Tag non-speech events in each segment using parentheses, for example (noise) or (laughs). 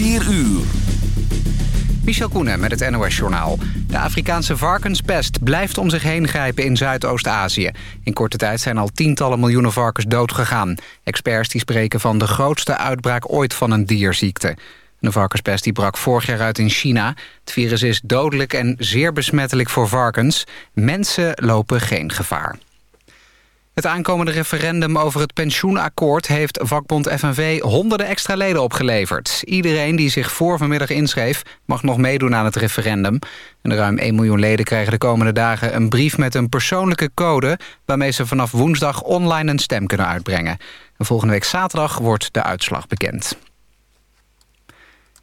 4 uur. Michel Koenen met het NOS-journaal. De Afrikaanse varkenspest blijft om zich heen grijpen in Zuidoost-Azië. In korte tijd zijn al tientallen miljoenen varkens doodgegaan. Experts die spreken van de grootste uitbraak ooit van een dierziekte. De varkenspest die brak vorig jaar uit in China. Het virus is dodelijk en zeer besmettelijk voor varkens. Mensen lopen geen gevaar. Het aankomende referendum over het pensioenakkoord... heeft vakbond FNV honderden extra leden opgeleverd. Iedereen die zich voor vanmiddag inschreef... mag nog meedoen aan het referendum. En de ruim 1 miljoen leden krijgen de komende dagen... een brief met een persoonlijke code... waarmee ze vanaf woensdag online een stem kunnen uitbrengen. En volgende week zaterdag wordt de uitslag bekend.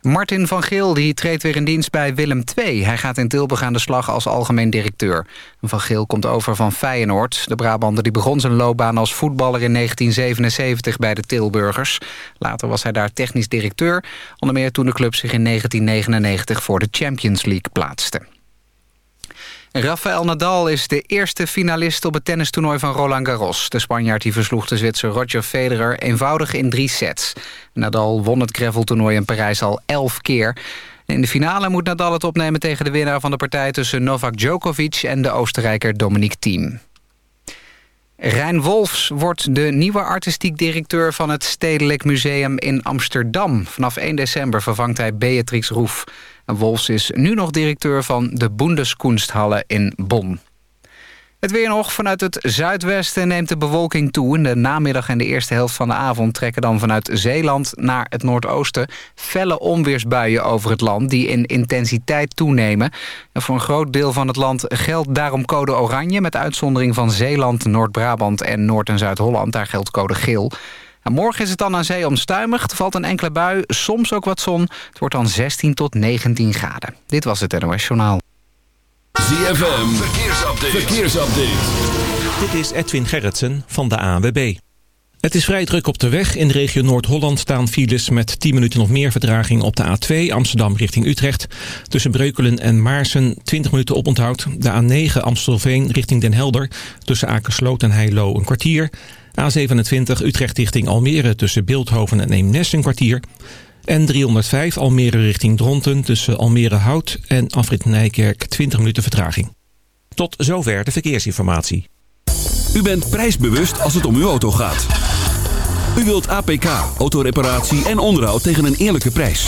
Martin van Geel die treedt weer in dienst bij Willem II. Hij gaat in Tilburg aan de slag als algemeen directeur. Van Geel komt over van Feyenoord. De Brabander die begon zijn loopbaan als voetballer in 1977 bij de Tilburgers. Later was hij daar technisch directeur. Onder meer toen de club zich in 1999 voor de Champions League plaatste. Rafael Nadal is de eerste finalist op het tennistoernooi van Roland Garros. De Spanjaard die versloeg de Zwitser Roger Federer eenvoudig in drie sets. Nadal won het graveltoernooi in Parijs al elf keer. In de finale moet Nadal het opnemen tegen de winnaar van de partij... tussen Novak Djokovic en de Oostenrijker Dominic Thiem. Rijn Wolfs wordt de nieuwe artistiek directeur van het Stedelijk Museum in Amsterdam. Vanaf 1 december vervangt hij Beatrix Roef. Wolfs is nu nog directeur van de Bundeskunsthalle in Bonn. Het weer nog. Vanuit het zuidwesten neemt de bewolking toe. In de namiddag en de eerste helft van de avond trekken dan vanuit Zeeland naar het noordoosten felle onweersbuien over het land die in intensiteit toenemen. En voor een groot deel van het land geldt daarom code oranje met uitzondering van Zeeland, Noord-Brabant en Noord- en Zuid-Holland. Daar geldt code geel. morgen is het dan aan zee onstuimig. Er valt een enkele bui, soms ook wat zon. Het wordt dan 16 tot 19 graden. Dit was het NOS Journaal. ZFM, verkeersupdate. verkeersupdate. Dit is Edwin Gerritsen van de ANWB. Het is vrij druk op de weg. In de regio Noord-Holland staan files met 10 minuten of meer verdraging op de A2 Amsterdam richting Utrecht. Tussen Breukelen en Maarsen 20 minuten oponthoud. De A9 Amstelveen richting Den Helder. Tussen Akersloot en Heilo een kwartier. A27 Utrecht richting Almere tussen Beeldhoven en Eemnes een kwartier. En 305 Almere richting Dronten tussen Almere Hout en Afrit Nijkerk 20 minuten vertraging. Tot zover de verkeersinformatie. U bent prijsbewust als het om uw auto gaat. U wilt APK, autoreparatie en onderhoud tegen een eerlijke prijs.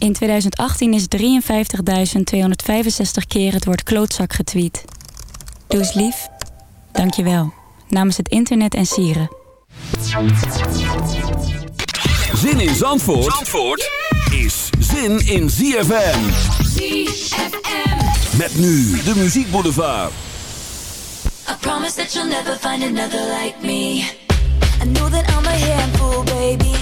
In 2018 is 53.265 keer het woord klootzak getweet. Doe eens lief. Dank je wel. Namens het internet en sieren. Zin in Zandvoort, Zandvoort is zin in ZFM. ZFM. Met nu de muziekboulevard. I promise that you'll never find another like me. I know that I'm a handful, baby.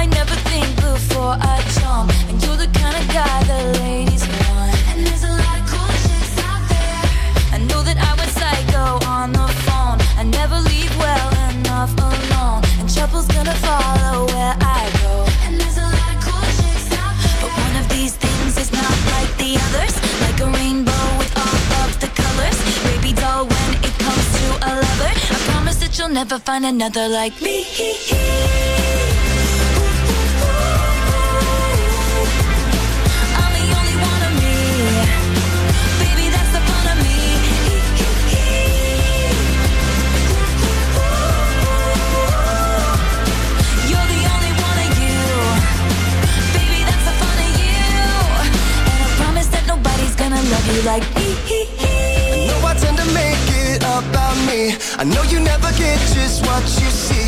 I never think before I jump, and you're the kind of guy ladies want. And there's a lot of cool chicks out there. I know that I went psycho on the phone. I never leave well enough alone, and trouble's gonna follow where I go. And there's a lot of cool chicks out there. But one of these things is not like the others, like a rainbow with all of the colors. Baby doll when it comes to a lover, I promise that you'll never find another like me. (laughs)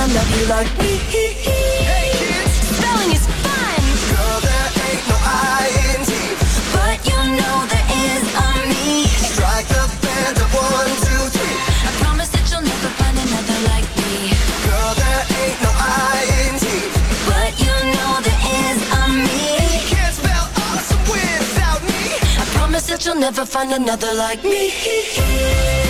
gonna love you like me. Hey kids, Spelling is fun, girl, there ain't no I T. but you know there is me. Strike the one, two, three. I promise that you'll never find another like me. Girl, there ain't no I T. But you know there is me. Can't spell awesome without me. I promise that you'll never find another like me.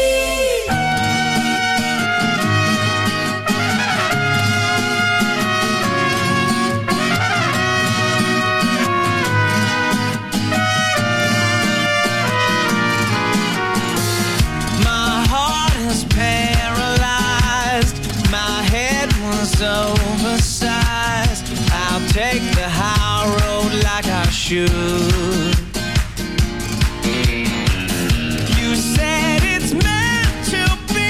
You said it's meant to be.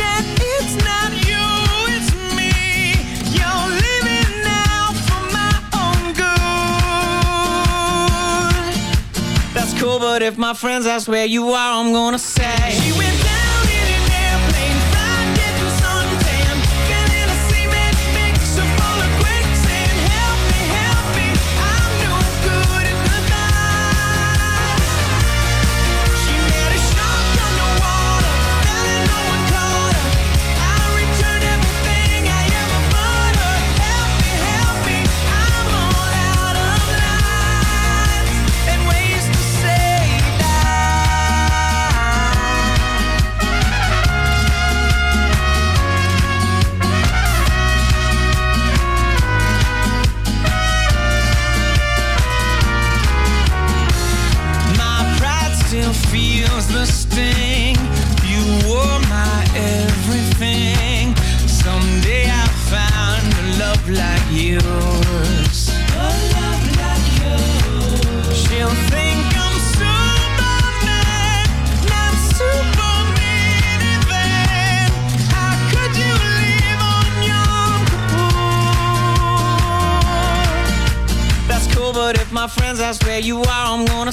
That it's not you, it's me. You're living now for my own good. That's cool, but if my friends ask where you are, I'm gonna say you are, I'm gonna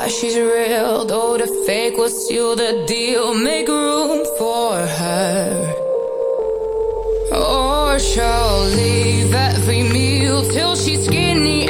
That she's real, though the fake will seal the deal. Make room for her. Oh, or she'll leave every meal till she's skinny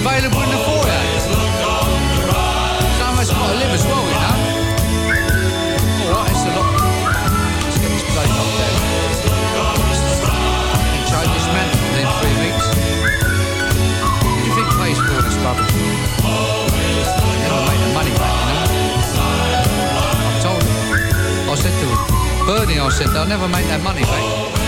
available in the foyer. It's almost got to live as well, you know. All right, it's a lot. This. And three weeks. Do you think the money back, you know. I told him. I said to him, Bernie, I said, they'll never make that money back.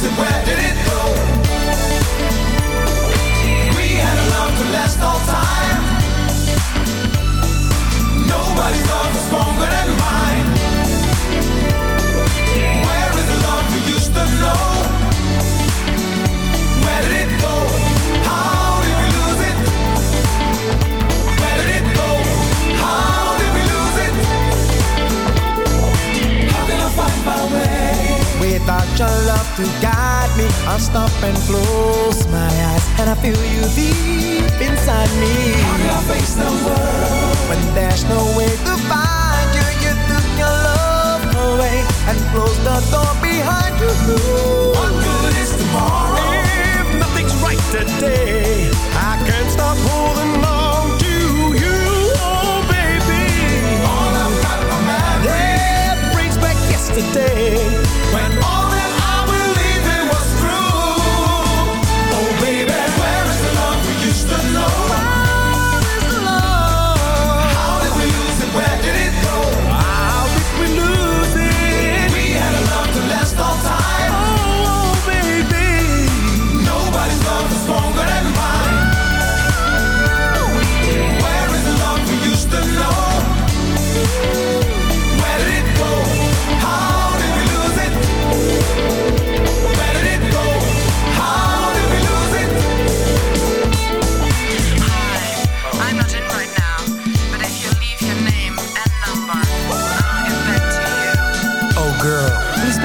music where your love to guide me. I stop and close my eyes And I feel you deep inside me. On your face, the world When there's no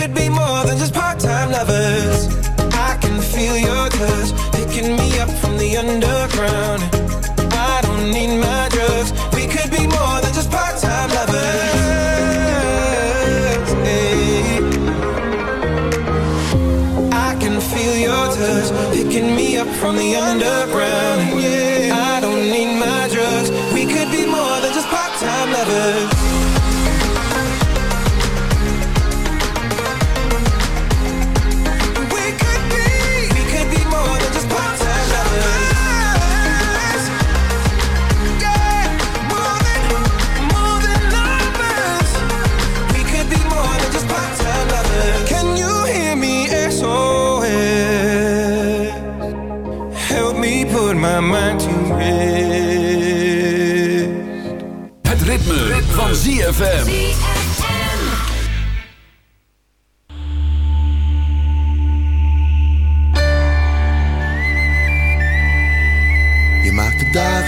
Could be more than just part-time lovers. I can feel your touch picking me up from the underground. I don't need my drugs. We could be more than just part-time lovers. Hey. I can feel your touch picking me up from the underground.